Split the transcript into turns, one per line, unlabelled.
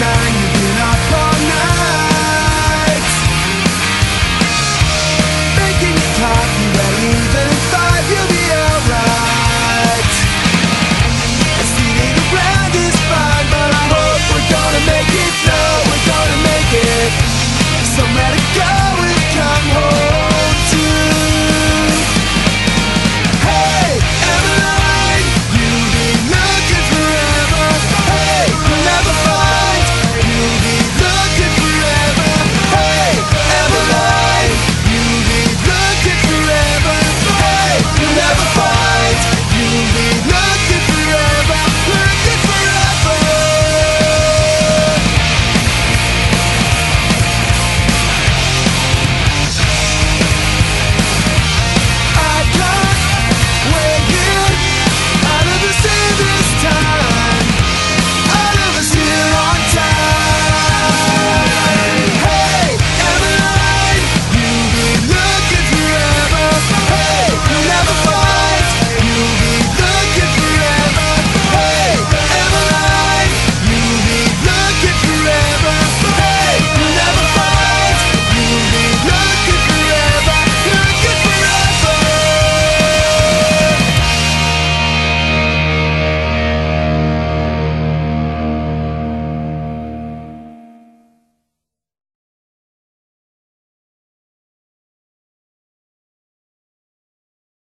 nine